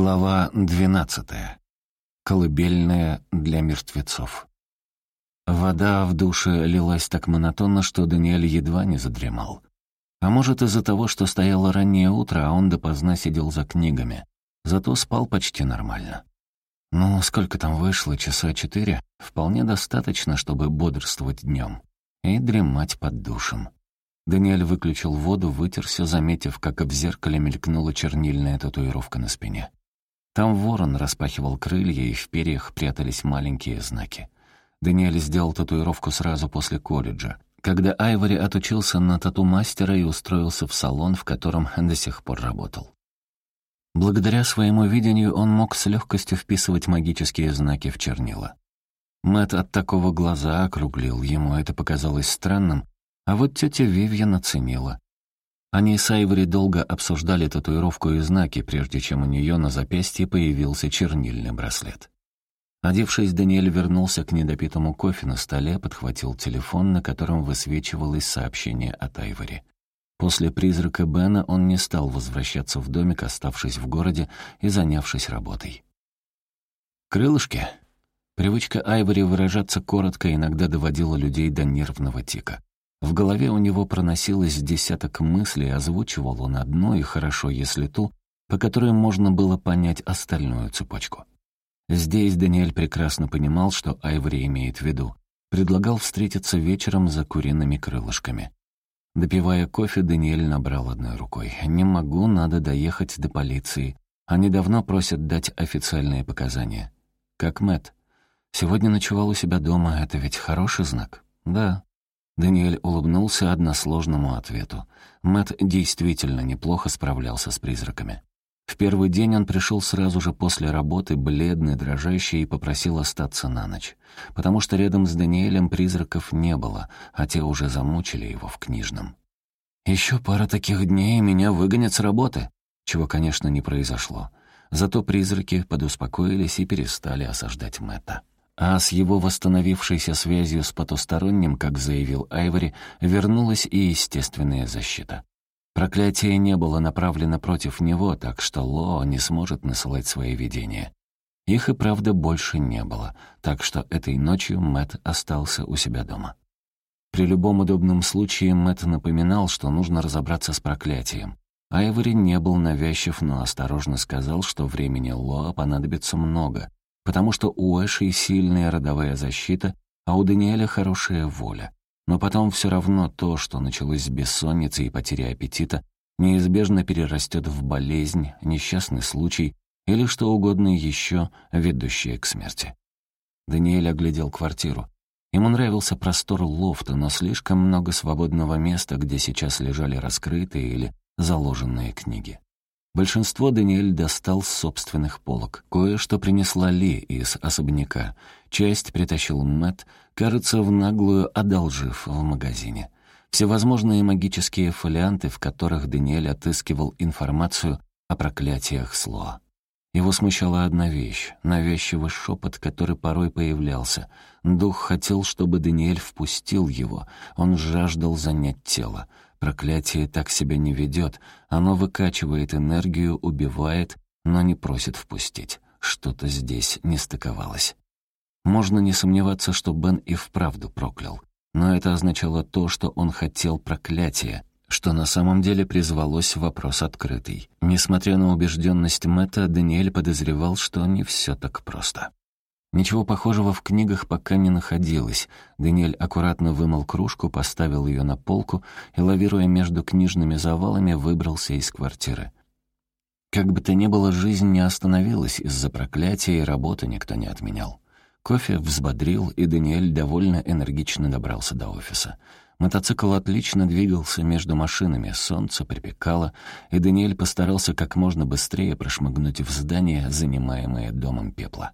Глава двенадцатая. Колыбельная для мертвецов. Вода в душе лилась так монотонно, что Даниэль едва не задремал. А может, из-за того, что стояло раннее утро, а он допоздна сидел за книгами. Зато спал почти нормально. Ну, сколько там вышло, часа четыре? Вполне достаточно, чтобы бодрствовать днем и дремать под душем. Даниэль выключил воду, вытерся, заметив, как в зеркале мелькнула чернильная татуировка на спине. Там ворон распахивал крылья, и в перьях прятались маленькие знаки. Даниэль сделал татуировку сразу после колледжа, когда Айвори отучился на тату-мастера и устроился в салон, в котором до сих пор работал. Благодаря своему видению он мог с легкостью вписывать магические знаки в чернила. Мэт от такого глаза округлил, ему это показалось странным, а вот тетя Вивьен оценила. Они с Айвори долго обсуждали татуировку и знаки, прежде чем у нее на запястье появился чернильный браслет. Одевшись, Даниэль вернулся к недопитому кофе на столе, подхватил телефон, на котором высвечивалось сообщение от Айвори. После призрака Бена он не стал возвращаться в домик, оставшись в городе и занявшись работой. «Крылышки?» Привычка Айвори выражаться коротко иногда доводила людей до нервного тика. В голове у него проносилось десяток мыслей, озвучивал он одну, и хорошо, если ту, по которой можно было понять остальную цепочку. Здесь Даниэль прекрасно понимал, что Айвори имеет в виду. Предлагал встретиться вечером за куриными крылышками. Допивая кофе, Даниэль набрал одной рукой. «Не могу, надо доехать до полиции. Они давно просят дать официальные показания». «Как Мэт. Сегодня ночевал у себя дома, это ведь хороший знак?» «Да». Даниэль улыбнулся односложному ответу. Мэт действительно неплохо справлялся с призраками. В первый день он пришел сразу же после работы, бледный, дрожащий, и попросил остаться на ночь. Потому что рядом с Даниэлем призраков не было, а те уже замучили его в книжном. «Еще пара таких дней, и меня выгонят с работы», чего, конечно, не произошло. Зато призраки подуспокоились и перестали осаждать Мэтта. А с его восстановившейся связью с потусторонним, как заявил Айвори, вернулась и естественная защита. Проклятие не было направлено против него, так что Ло не сможет насылать свои видения. Их и правда больше не было, так что этой ночью Мэт остался у себя дома. При любом удобном случае Мэт напоминал, что нужно разобраться с проклятием. Айвори не был навязчив, но осторожно сказал, что времени Лоа понадобится много, потому что у Эши сильная родовая защита, а у Даниэля хорошая воля. Но потом все равно то, что началось с бессонницы и потери аппетита, неизбежно перерастет в болезнь, несчастный случай или что угодно еще, ведущее к смерти. Даниэль оглядел квартиру. Ему нравился простор лофта, но слишком много свободного места, где сейчас лежали раскрытые или заложенные книги. Большинство Даниэль достал с собственных полок. Кое-что принесла Ли из особняка. Часть притащил Мэтт, кажется, в наглую одолжив в магазине. Всевозможные магические фолианты, в которых Даниэль отыскивал информацию о проклятиях Слоа. Его смущала одна вещь — навязчивый шепот, который порой появлялся. Дух хотел, чтобы Даниэль впустил его. Он жаждал занять тело. Проклятие так себя не ведет. Оно выкачивает энергию, убивает, но не просит впустить. Что-то здесь не стыковалось. Можно не сомневаться, что Бен и вправду проклял. Но это означало то, что он хотел проклятия, что на самом деле призвалось вопрос открытый. Несмотря на убежденность Мэтта, Даниэль подозревал, что не все так просто. Ничего похожего в книгах пока не находилось. Даниэль аккуратно вымыл кружку, поставил ее на полку и, лавируя между книжными завалами, выбрался из квартиры. Как бы то ни было, жизнь не остановилась из-за проклятия, и работы никто не отменял. Кофе взбодрил, и Даниэль довольно энергично добрался до офиса. Мотоцикл отлично двигался между машинами, солнце припекало, и Даниэль постарался как можно быстрее прошмыгнуть в здание, занимаемое домом пепла.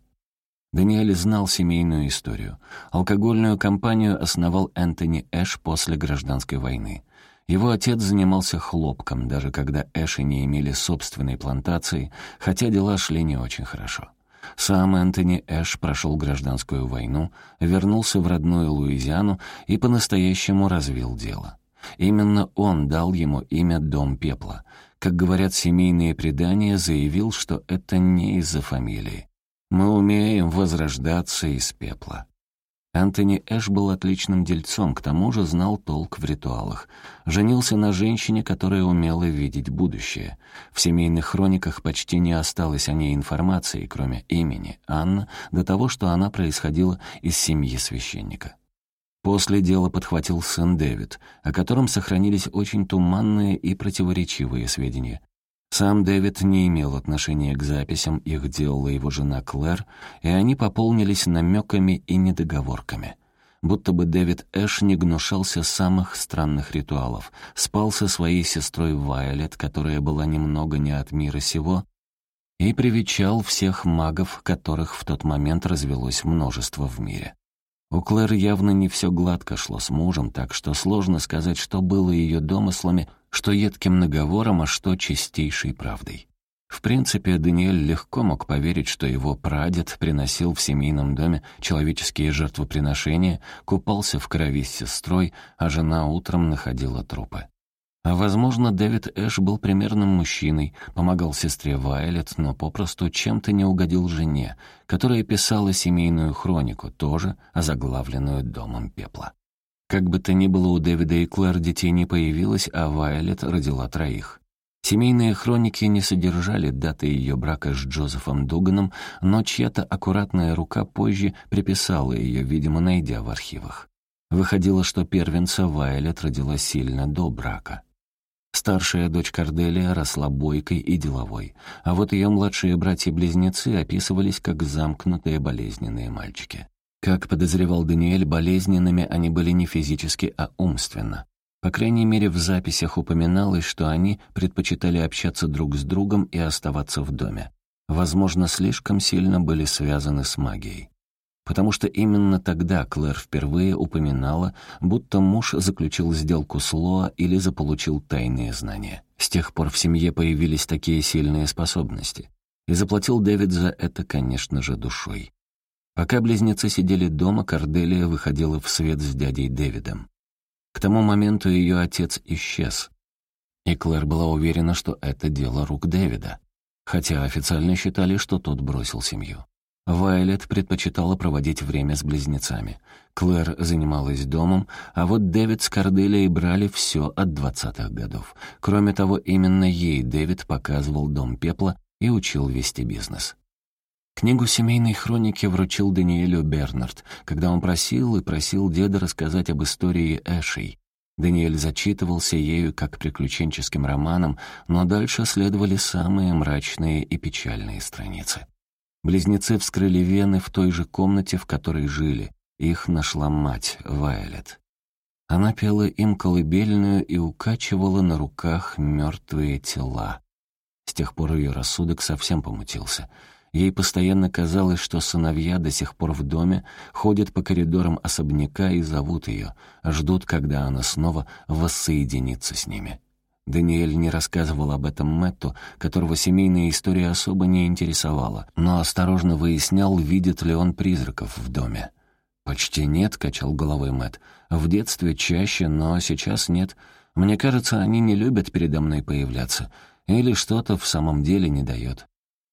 Даниэль знал семейную историю. Алкогольную компанию основал Энтони Эш после гражданской войны. Его отец занимался хлопком, даже когда Эши не имели собственной плантации, хотя дела шли не очень хорошо. Сам Энтони Эш прошел гражданскую войну, вернулся в родную Луизиану и по-настоящему развил дело. Именно он дал ему имя «Дом пепла». как говорят семейные предания, заявил, что это не из-за фамилии. «Мы умеем возрождаться из пепла». Антони Эш был отличным дельцом, к тому же знал толк в ритуалах. Женился на женщине, которая умела видеть будущее. В семейных хрониках почти не осталось о ней информации, кроме имени Анна, до того, что она происходила из семьи священника. После дела подхватил сын Дэвид, о котором сохранились очень туманные и противоречивые сведения. Сам Дэвид не имел отношения к записям, их делала его жена Клэр, и они пополнились намеками и недоговорками. Будто бы Дэвид Эш не гнушался самых странных ритуалов, спал со своей сестрой Вайолет, которая была немного не от мира сего, и привечал всех магов, которых в тот момент развелось множество в мире. У Клэр явно не все гладко шло с мужем, так что сложно сказать, что было ее домыслами — что едким наговором, а что чистейшей правдой. В принципе, Даниэль легко мог поверить, что его прадед приносил в семейном доме человеческие жертвоприношения, купался в крови с сестрой, а жена утром находила трупы. А, возможно, Дэвид Эш был примерным мужчиной, помогал сестре Вайлет, но попросту чем-то не угодил жене, которая писала семейную хронику, тоже озаглавленную «Домом пепла». Как бы то ни было, у Дэвида и Клэр детей не появилось, а Вайолет родила троих. Семейные хроники не содержали даты ее брака с Джозефом Дуганом, но чья-то аккуратная рука позже приписала ее, видимо, найдя в архивах. Выходило, что первенца Вайолет родила сильно до брака. Старшая дочь Корделия росла бойкой и деловой, а вот ее младшие братья-близнецы описывались как замкнутые болезненные мальчики. Как подозревал Даниэль, болезненными они были не физически, а умственно. По крайней мере, в записях упоминалось, что они предпочитали общаться друг с другом и оставаться в доме. Возможно, слишком сильно были связаны с магией. Потому что именно тогда Клэр впервые упоминала, будто муж заключил сделку с Лоа или заполучил тайные знания. С тех пор в семье появились такие сильные способности. И заплатил Дэвид за это, конечно же, душой. Пока близнецы сидели дома, Корделия выходила в свет с дядей Дэвидом. К тому моменту ее отец исчез, и Клэр была уверена, что это дело рук Дэвида, хотя официально считали, что тот бросил семью. Вайлет предпочитала проводить время с близнецами. Клэр занималась домом, а вот Дэвид с Корделией брали все от двадцатых годов. Кроме того, именно ей Дэвид показывал дом пепла и учил вести бизнес. Книгу семейной хроники вручил Даниэлю Бернард, когда он просил и просил деда рассказать об истории Эшей. Даниэль зачитывался ею как приключенческим романом, но дальше следовали самые мрачные и печальные страницы. Близнецы вскрыли вены в той же комнате, в которой жили. Их нашла мать, Вайолет. Она пела им колыбельную и укачивала на руках мертвые тела. С тех пор ее рассудок совсем помутился — Ей постоянно казалось, что сыновья до сих пор в доме, ходят по коридорам особняка и зовут ее, ждут, когда она снова воссоединится с ними. Даниэль не рассказывал об этом Мэтту, которого семейная история особо не интересовала, но осторожно выяснял, видит ли он призраков в доме. «Почти нет», — качал головой Мэтт. «В детстве чаще, но сейчас нет. Мне кажется, они не любят передо мной появляться. Или что-то в самом деле не дает.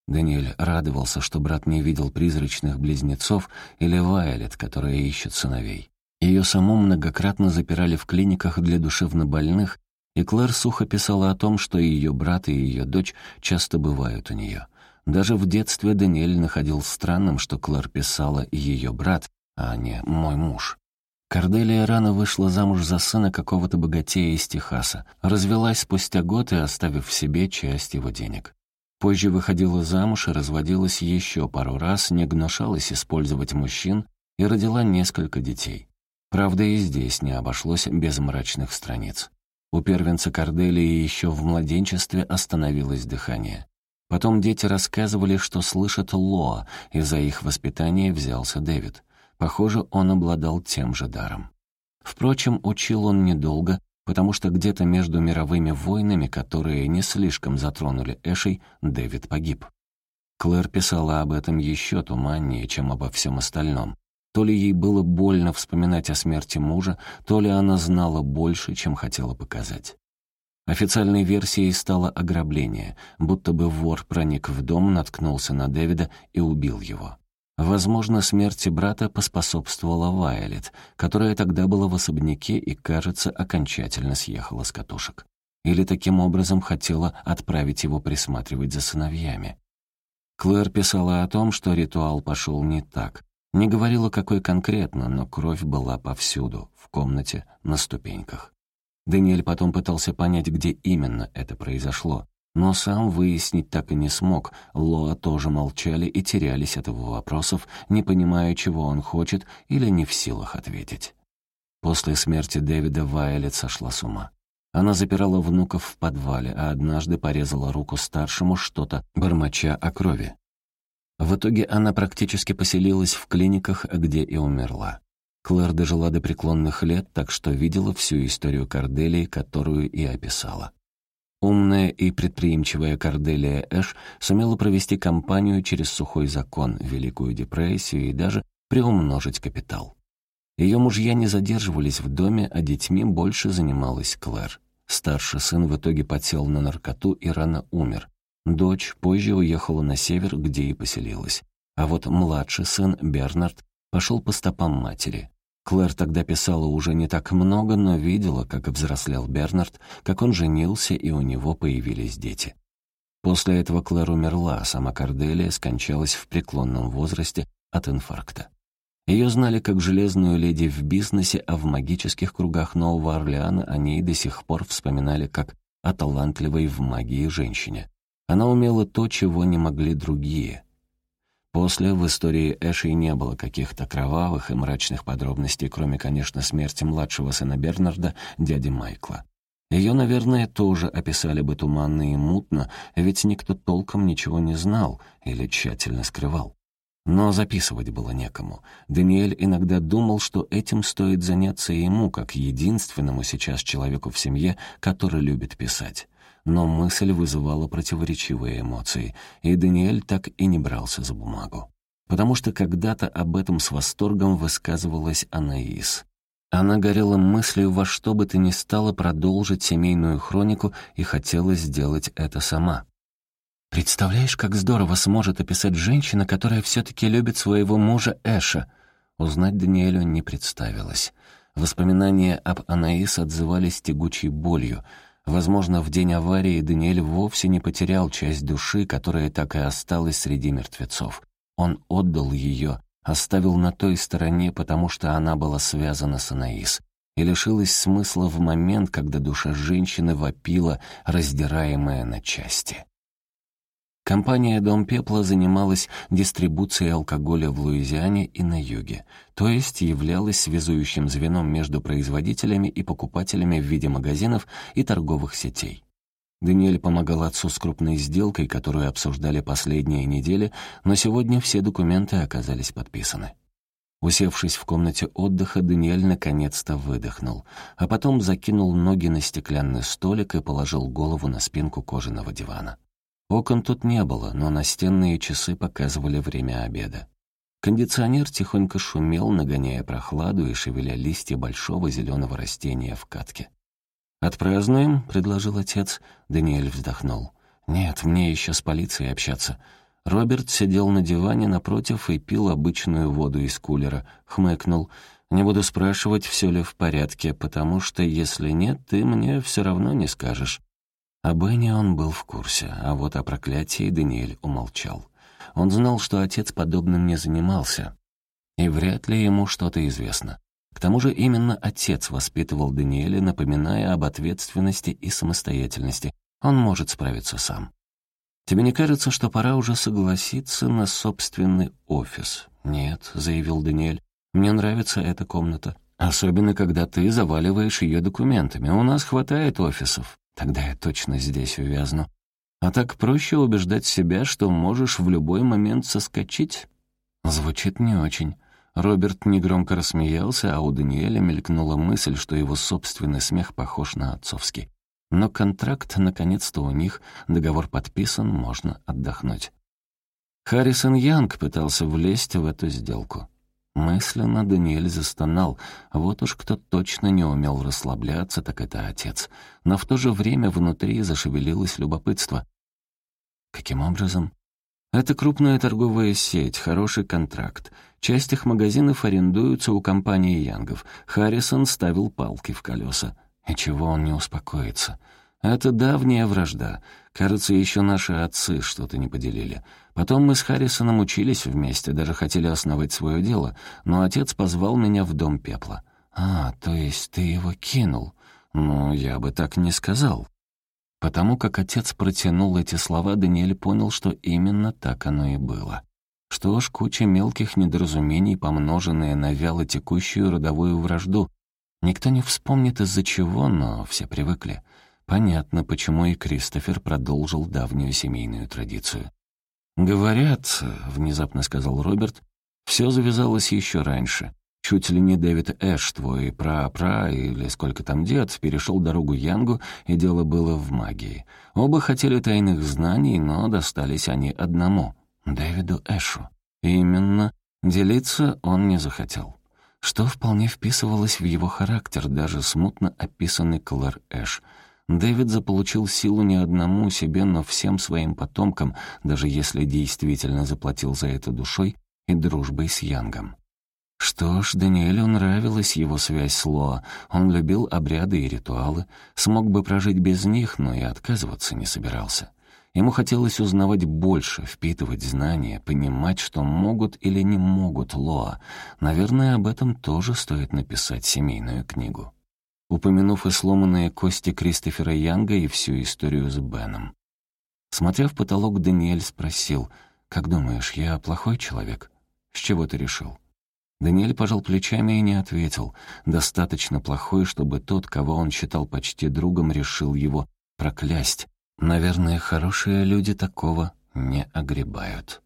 Даниэль радовался, что брат не видел призрачных близнецов или Вайолет, которая ищет сыновей. Ее саму многократно запирали в клиниках для душевнобольных, и Клэр сухо писала о том, что ее брат и ее дочь часто бывают у нее. Даже в детстве Даниэль находил странным, что Клэр писала «ее брат», а не «мой муж». Корделия рано вышла замуж за сына какого-то богатея из Техаса, развелась спустя год и оставив в себе часть его денег. Позже выходила замуж и разводилась еще пару раз, не гнушалась использовать мужчин и родила несколько детей. Правда, и здесь не обошлось без мрачных страниц. У первенца Корделии еще в младенчестве остановилось дыхание. Потом дети рассказывали, что слышат Лоа, и за их воспитание взялся Дэвид. Похоже, он обладал тем же даром. Впрочем, учил он недолго, потому что где-то между мировыми войнами, которые не слишком затронули Эшей, Дэвид погиб. Клэр писала об этом еще туманнее, чем обо всем остальном. То ли ей было больно вспоминать о смерти мужа, то ли она знала больше, чем хотела показать. Официальной версией стало ограбление, будто бы вор проник в дом, наткнулся на Дэвида и убил его. Возможно, смерти брата поспособствовала Вайолет, которая тогда была в особняке и, кажется, окончательно съехала с катушек. Или таким образом хотела отправить его присматривать за сыновьями. Клэр писала о том, что ритуал пошел не так. Не говорила, какой конкретно, но кровь была повсюду, в комнате, на ступеньках. Даниэль потом пытался понять, где именно это произошло, но сам выяснить так и не смог. Лоа тоже молчали и терялись от его вопросов, не понимая, чего он хочет или не в силах ответить. После смерти Дэвида Вайолет сошла с ума. Она запирала внуков в подвале, а однажды порезала руку старшему что-то, бормоча о крови. В итоге она практически поселилась в клиниках, где и умерла. Клэр дожила до преклонных лет, так что видела всю историю Корделии, которую и описала. Умная и предприимчивая Корделия Эш сумела провести кампанию через сухой закон, Великую депрессию и даже приумножить капитал. Ее мужья не задерживались в доме, а детьми больше занималась Клэр. Старший сын в итоге подсел на наркоту и рано умер. Дочь позже уехала на север, где и поселилась. А вот младший сын, Бернард, пошел по стопам матери. Клэр тогда писала уже не так много, но видела, как взрослел Бернард, как он женился, и у него появились дети. После этого Клэр умерла, а сама Корделия скончалась в преклонном возрасте от инфаркта. Ее знали как железную леди в бизнесе, а в магических кругах Нового Орлеана о ней до сих пор вспоминали как о талантливой в магии женщине. Она умела то, чего не могли другие — После в истории Эши не было каких-то кровавых и мрачных подробностей, кроме, конечно, смерти младшего сына Бернарда, дяди Майкла. Ее, наверное, тоже описали бы туманно и мутно, ведь никто толком ничего не знал или тщательно скрывал. Но записывать было некому. Даниэль иногда думал, что этим стоит заняться ему, как единственному сейчас человеку в семье, который любит писать но мысль вызывала противоречивые эмоции, и Даниэль так и не брался за бумагу. Потому что когда-то об этом с восторгом высказывалась Анаис. Она горела мыслью во что бы то ни стало продолжить семейную хронику и хотела сделать это сама. «Представляешь, как здорово сможет описать женщина, которая все-таки любит своего мужа Эша?» Узнать Даниэлю не представилось. Воспоминания об Анаис отзывались тягучей болью — Возможно, в день аварии Даниэль вовсе не потерял часть души, которая так и осталась среди мертвецов. Он отдал ее, оставил на той стороне, потому что она была связана с Анаис, и лишилась смысла в момент, когда душа женщины вопила, раздираемая на части. Компания «Дом пепла» занималась дистрибуцией алкоголя в Луизиане и на юге, то есть являлась связующим звеном между производителями и покупателями в виде магазинов и торговых сетей. Даниэль помогал отцу с крупной сделкой, которую обсуждали последние недели, но сегодня все документы оказались подписаны. Усевшись в комнате отдыха, Даниэль наконец-то выдохнул, а потом закинул ноги на стеклянный столик и положил голову на спинку кожаного дивана. Окон тут не было, но настенные часы показывали время обеда. Кондиционер тихонько шумел, нагоняя прохладу и шевеля листья большого зеленого растения в катке. «Отпразднуем?» — предложил отец. Даниэль вздохнул. «Нет, мне еще с полицией общаться». Роберт сидел на диване напротив и пил обычную воду из кулера. Хмыкнул. «Не буду спрашивать, все ли в порядке, потому что, если нет, ты мне все равно не скажешь». О Бене он был в курсе, а вот о проклятии Даниэль умолчал. Он знал, что отец подобным не занимался, и вряд ли ему что-то известно. К тому же именно отец воспитывал Даниэля, напоминая об ответственности и самостоятельности. Он может справиться сам. «Тебе не кажется, что пора уже согласиться на собственный офис?» «Нет», — заявил Даниэль. «Мне нравится эта комната. Особенно, когда ты заваливаешь ее документами. У нас хватает офисов. Тогда я точно здесь увязну. А так проще убеждать себя, что можешь в любой момент соскочить? Звучит не очень. Роберт негромко рассмеялся, а у Даниэля мелькнула мысль, что его собственный смех похож на отцовский. Но контракт наконец-то у них, договор подписан, можно отдохнуть. Харрисон Янг пытался влезть в эту сделку. Мысленно Даниэль застонал. Вот уж кто точно не умел расслабляться, так это отец. Но в то же время внутри зашевелилось любопытство. Каким образом? Это крупная торговая сеть, хороший контракт. Часть их магазинов арендуются у компании Янгов. Харрисон ставил палки в колеса. И чего он не успокоится? Это давняя вражда. Кажется, еще наши отцы что-то не поделили. Потом мы с Харрисоном учились вместе, даже хотели основать свое дело, но отец позвал меня в дом пепла. «А, то есть ты его кинул?» «Ну, я бы так не сказал». Потому как отец протянул эти слова, Даниэль понял, что именно так оно и было. Что ж, куча мелких недоразумений, помноженная на вяло текущую родовую вражду. Никто не вспомнит из-за чего, но все привыкли. Понятно, почему и Кристофер продолжил давнюю семейную традицию. «Говорят», — внезапно сказал Роберт, — «все завязалось еще раньше. Чуть ли не Дэвид Эш, твой пра-пра или сколько там дед, перешел дорогу Янгу, и дело было в магии. Оба хотели тайных знаний, но достались они одному — Дэвиду Эшу. Именно. Делиться он не захотел. Что вполне вписывалось в его характер, даже смутно описанный Клэр Эш — Дэвид заполучил силу не одному себе, но всем своим потомкам, даже если действительно заплатил за это душой и дружбой с Янгом. Что ж, Даниэлю нравилась его связь с Лоа. Он любил обряды и ритуалы, смог бы прожить без них, но и отказываться не собирался. Ему хотелось узнавать больше, впитывать знания, понимать, что могут или не могут Лоа. Наверное, об этом тоже стоит написать семейную книгу упомянув и сломанные кости Кристофера Янга и всю историю с Беном. Смотря в потолок, Даниэль спросил, «Как думаешь, я плохой человек? С чего ты решил?» Даниэль пожал плечами и не ответил. Достаточно плохой, чтобы тот, кого он считал почти другом, решил его проклясть. Наверное, хорошие люди такого не огребают.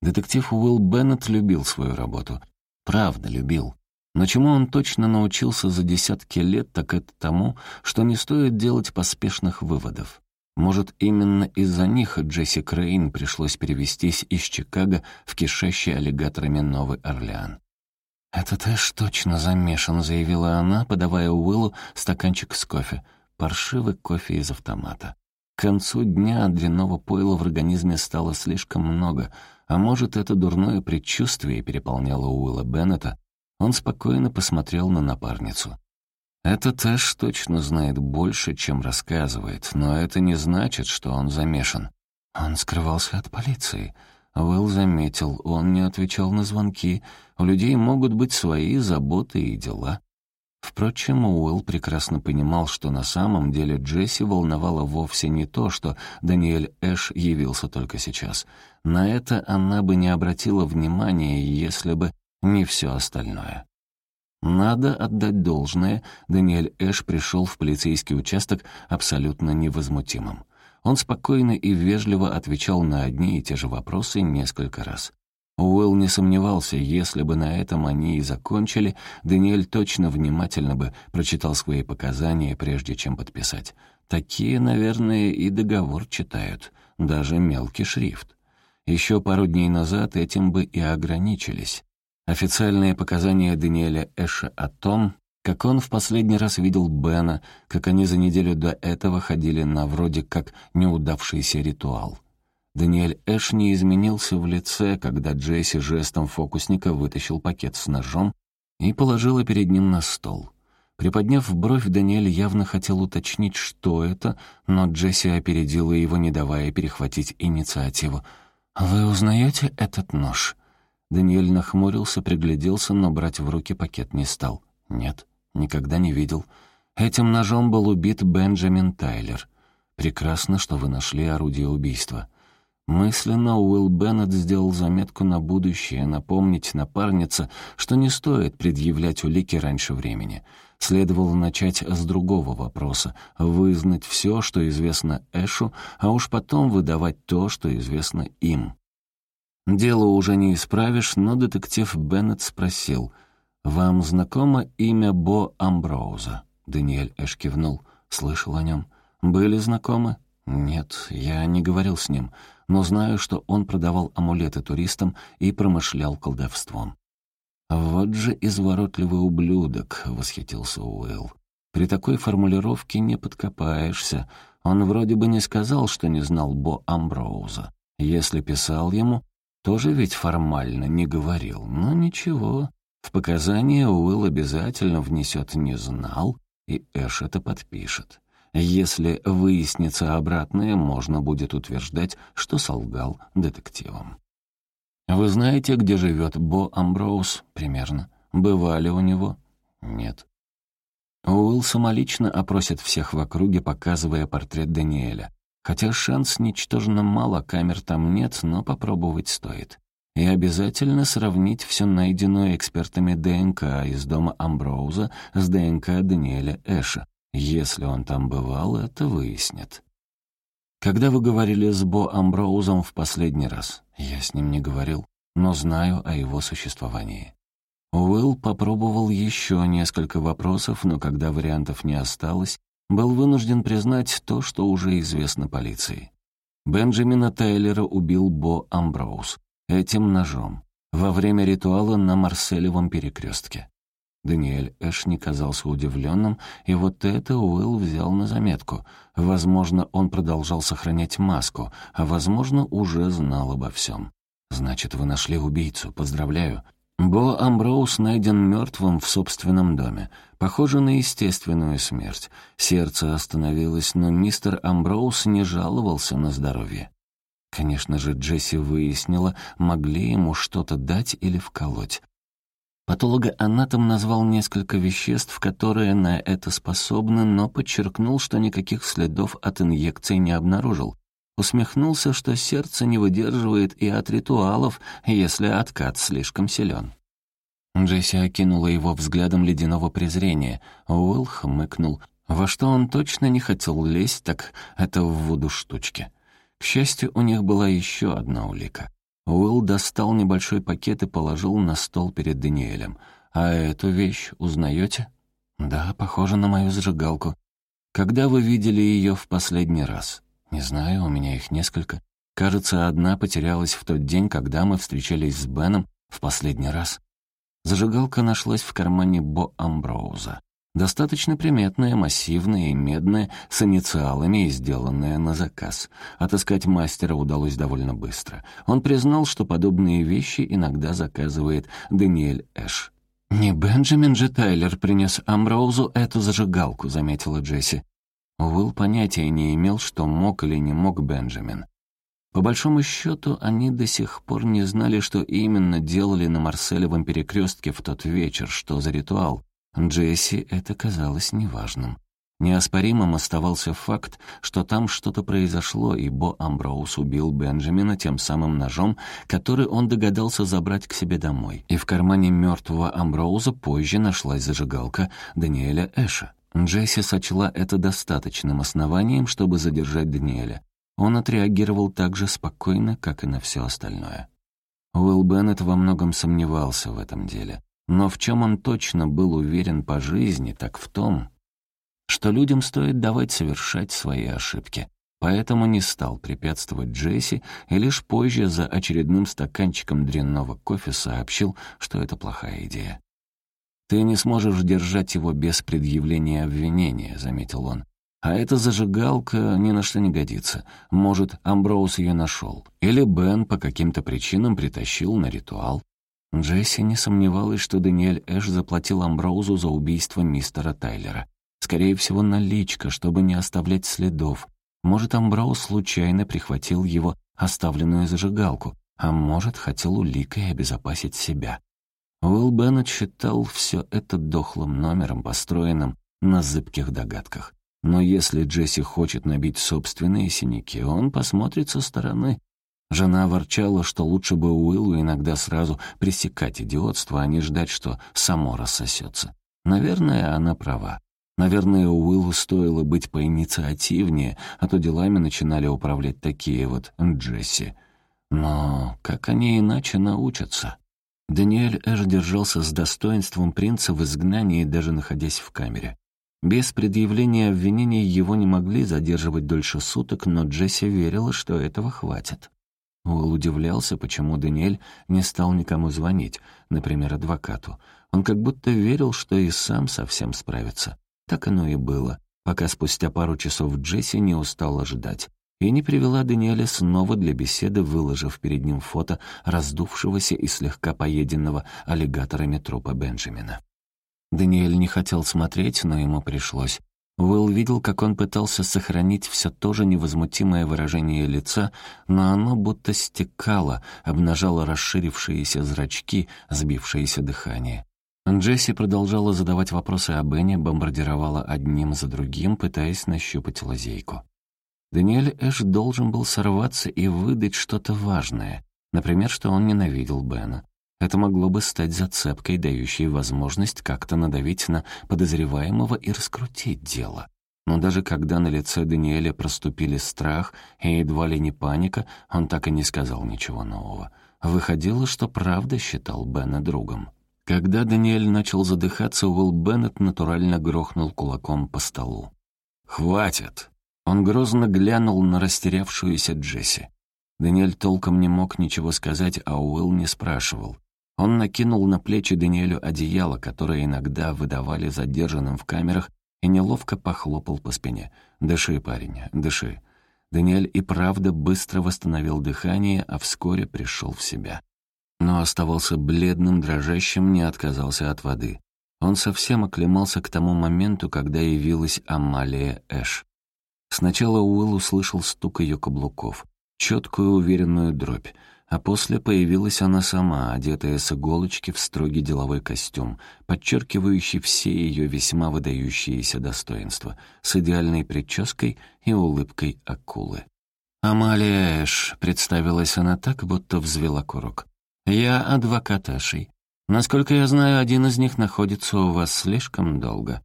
Детектив Уилл Беннет любил свою работу. Правда, любил. Но чему он точно научился за десятки лет, так это тому, что не стоит делать поспешных выводов. Может, именно из-за них Джесси Крейн пришлось перевестись из Чикаго в кишащий аллигаторами Новый Орлеан. «Этот Эш точно замешан», — заявила она, подавая Уиллу стаканчик с кофе. Паршивый кофе из автомата. К концу дня дрянного пойла в организме стало слишком много, а может, это дурное предчувствие переполняло Уилла Беннета, он спокойно посмотрел на напарницу. «Этот Эш точно знает больше, чем рассказывает, но это не значит, что он замешан. Он скрывался от полиции». Уилл заметил, он не отвечал на звонки. У людей могут быть свои заботы и дела. Впрочем, Уилл прекрасно понимал, что на самом деле Джесси волновало вовсе не то, что Даниэль Эш явился только сейчас. На это она бы не обратила внимания, если бы не все остальное. Надо отдать должное, Даниэль Эш пришел в полицейский участок абсолютно невозмутимым. Он спокойно и вежливо отвечал на одни и те же вопросы несколько раз. Уэлл не сомневался, если бы на этом они и закончили, Даниэль точно внимательно бы прочитал свои показания, прежде чем подписать. Такие, наверное, и договор читают, даже мелкий шрифт. Еще пару дней назад этим бы и ограничились. Официальные показания Даниэля Эша о том, как он в последний раз видел Бена, как они за неделю до этого ходили на вроде как неудавшийся ритуал. Даниэль Эш не изменился в лице, когда Джесси жестом фокусника вытащил пакет с ножом и положила перед ним на стол. Приподняв бровь, Даниэль явно хотел уточнить, что это, но Джесси опередила его, не давая перехватить инициативу. «Вы узнаете этот нож?» Даниэль нахмурился, пригляделся, но брать в руки пакет не стал. Нет, никогда не видел. Этим ножом был убит Бенджамин Тайлер. Прекрасно, что вы нашли орудие убийства. Мысленно Уилл Беннет сделал заметку на будущее, напомнить напарнице, что не стоит предъявлять улики раньше времени. Следовало начать с другого вопроса — вызнать все, что известно Эшу, а уж потом выдавать то, что известно им. Дело уже не исправишь, но детектив Беннет спросил, «Вам знакомо имя Бо Амброуза?» Даниэль Эш кивнул. «Слышал о нем. Были знакомы?» «Нет, я не говорил с ним, но знаю, что он продавал амулеты туристам и промышлял колдовством». «Вот же изворотливый ублюдок», — восхитился Уилл. «При такой формулировке не подкопаешься. Он вроде бы не сказал, что не знал Бо Амброуза. Если писал ему, тоже ведь формально не говорил. Но ничего, в показания Уилл обязательно внесет «не знал», и Эш это подпишет. Если выяснится обратное, можно будет утверждать, что солгал детективам. «Вы знаете, где живет Бо Амброуз?» «Примерно. Бывали у него?» «Нет». Уилл самолично опросит всех в округе, показывая портрет Даниэля. Хотя шанс ничтожно мало, камер там нет, но попробовать стоит. И обязательно сравнить все найденную экспертами ДНК из дома Амброуза с ДНК Даниэля Эша. Если он там бывал, это выяснит. Когда вы говорили с Бо Амброузом в последний раз? Я с ним не говорил, но знаю о его существовании. Уилл попробовал еще несколько вопросов, но когда вариантов не осталось, был вынужден признать то, что уже известно полиции. Бенджамина Тейлера убил Бо Амброуз этим ножом во время ритуала на Марселевом перекрестке. Даниэль Эш не казался удивленным, и вот это Уилл взял на заметку. Возможно, он продолжал сохранять маску, а, возможно, уже знал обо всем. «Значит, вы нашли убийцу. Поздравляю. Бо Амброуз найден мертвым в собственном доме. Похоже на естественную смерть. Сердце остановилось, но мистер Амброуз не жаловался на здоровье. Конечно же, Джесси выяснила, могли ему что-то дать или вколоть. Патологоанатом назвал несколько веществ, которые на это способны, но подчеркнул, что никаких следов от инъекций не обнаружил. Усмехнулся, что сердце не выдерживает и от ритуалов, если откат слишком силен. Джесси окинула его взглядом ледяного презрения. Уилл хмыкнул. Во что он точно не хотел лезть, так это в воду штучки. К счастью, у них была еще одна улика. Уилл достал небольшой пакет и положил на стол перед Даниэлем. «А эту вещь узнаете?» «Да, похоже на мою зажигалку. Когда вы видели ее в последний раз?» «Не знаю, у меня их несколько. Кажется, одна потерялась в тот день, когда мы встречались с Беном в последний раз». Зажигалка нашлась в кармане Бо Амброуза. Достаточно приметная, массивная и медная, с инициалами и сделанная на заказ. Отыскать мастера удалось довольно быстро. Он признал, что подобные вещи иногда заказывает Даниэль Эш. «Не Бенджамин же Тайлер принес Амброузу эту зажигалку», — заметила Джесси. Уилл понятия не имел, что мог или не мог Бенджамин. По большому счету, они до сих пор не знали, что именно делали на Марселевом перекрестке в тот вечер, что за ритуал. Джесси это казалось неважным. Неоспоримым оставался факт, что там что-то произошло, и Бо Амброуз убил Бенджамина тем самым ножом, который он догадался забрать к себе домой. И в кармане мертвого Амброуза позже нашлась зажигалка Даниэля Эша. Джесси сочла это достаточным основанием, чтобы задержать Даниэля. Он отреагировал так же спокойно, как и на все остальное. Уилл Беннет во многом сомневался в этом деле. Но в чем он точно был уверен по жизни, так в том, что людям стоит давать совершать свои ошибки. Поэтому не стал препятствовать Джесси и лишь позже за очередным стаканчиком дрянного кофе сообщил, что это плохая идея. «Ты не сможешь держать его без предъявления обвинения», — заметил он. «А эта зажигалка ни на что не годится. Может, Амброуз ее нашел. Или Бен по каким-то причинам притащил на ритуал. Джесси не сомневалась, что Даниэль Эш заплатил Амброузу за убийство мистера Тайлера. Скорее всего, наличка, чтобы не оставлять следов. Может, Амброуз случайно прихватил его оставленную зажигалку, а может, хотел уликой обезопасить себя. Уилл Беннет считал все это дохлым номером, построенным на зыбких догадках. Но если Джесси хочет набить собственные синяки, он посмотрит со стороны, Жена ворчала, что лучше бы Уиллу иногда сразу пресекать идиотство, а не ждать, что само рассосется. Наверное, она права. Наверное, Уиллу стоило быть поинициативнее, а то делами начинали управлять такие вот Джесси. Но как они иначе научатся? Даниэль Эш держался с достоинством принца в изгнании, даже находясь в камере. Без предъявления обвинений его не могли задерживать дольше суток, но Джесси верила, что этого хватит. Уилл удивлялся, почему Даниэль не стал никому звонить, например, адвокату. Он как будто верил, что и сам совсем справится. Так оно и было, пока спустя пару часов Джесси не устала ждать и не привела Даниэля снова для беседы, выложив перед ним фото раздувшегося и слегка поеденного аллигаторами трупа Бенджамина. Даниэль не хотел смотреть, но ему пришлось. Уилл видел, как он пытался сохранить все то же невозмутимое выражение лица, но оно будто стекало, обнажало расширившиеся зрачки, сбившееся дыхание. Джесси продолжала задавать вопросы о Бене, бомбардировала одним за другим, пытаясь нащупать лазейку. Даниэль Эш должен был сорваться и выдать что-то важное, например, что он ненавидел Бена. Это могло бы стать зацепкой, дающей возможность как-то надавить на подозреваемого и раскрутить дело. Но даже когда на лице Даниэля проступили страх и едва ли не паника, он так и не сказал ничего нового. Выходило, что правда считал Бена другом. Когда Даниэль начал задыхаться, Уилл Беннет натурально грохнул кулаком по столу. «Хватит!» Он грозно глянул на растерявшуюся Джесси. Даниэль толком не мог ничего сказать, а Уилл не спрашивал. Он накинул на плечи Даниэлю одеяло, которое иногда выдавали задержанным в камерах, и неловко похлопал по спине. «Дыши, парень, дыши». Даниэль и правда быстро восстановил дыхание, а вскоре пришел в себя. Но оставался бледным, дрожащим, не отказался от воды. Он совсем оклемался к тому моменту, когда явилась Амалия Эш. Сначала Уилл услышал стук ее каблуков, четкую уверенную дробь, а после появилась она сама, одетая с иголочки в строгий деловой костюм, подчеркивающий все ее весьма выдающиеся достоинства, с идеальной прической и улыбкой акулы. «Амалия Эш», — представилась она так, будто взвела курок. «Я адвокат Эшей. Насколько я знаю, один из них находится у вас слишком долго.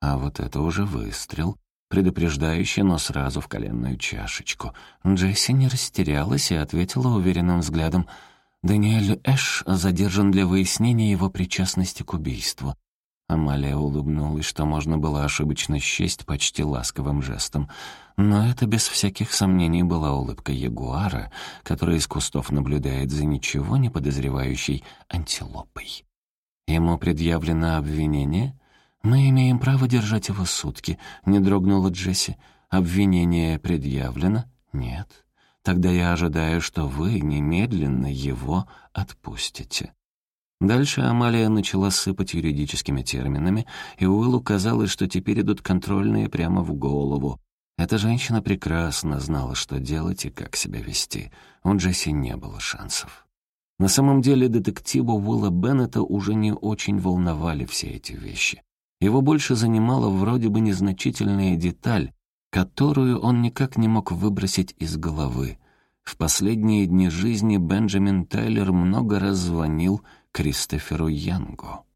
А вот это уже выстрел предупреждающе, но сразу в коленную чашечку. Джесси не растерялась и ответила уверенным взглядом. «Даниэль Эш задержан для выяснения его причастности к убийству». Амалия улыбнулась, что можно было ошибочно счесть почти ласковым жестом. Но это без всяких сомнений была улыбка ягуара, который из кустов наблюдает за ничего не подозревающей антилопой. Ему предъявлено обвинение? «Мы имеем право держать его сутки», — не дрогнула Джесси. «Обвинение предъявлено?» «Нет». «Тогда я ожидаю, что вы немедленно его отпустите». Дальше Амалия начала сыпать юридическими терминами, и Уиллу казалось, что теперь идут контрольные прямо в голову. Эта женщина прекрасно знала, что делать и как себя вести. У Джесси не было шансов. На самом деле детективу Уилла Беннета уже не очень волновали все эти вещи. Его больше занимала вроде бы незначительная деталь, которую он никак не мог выбросить из головы. В последние дни жизни Бенджамин Тайлер много раз звонил Кристоферу Янгу.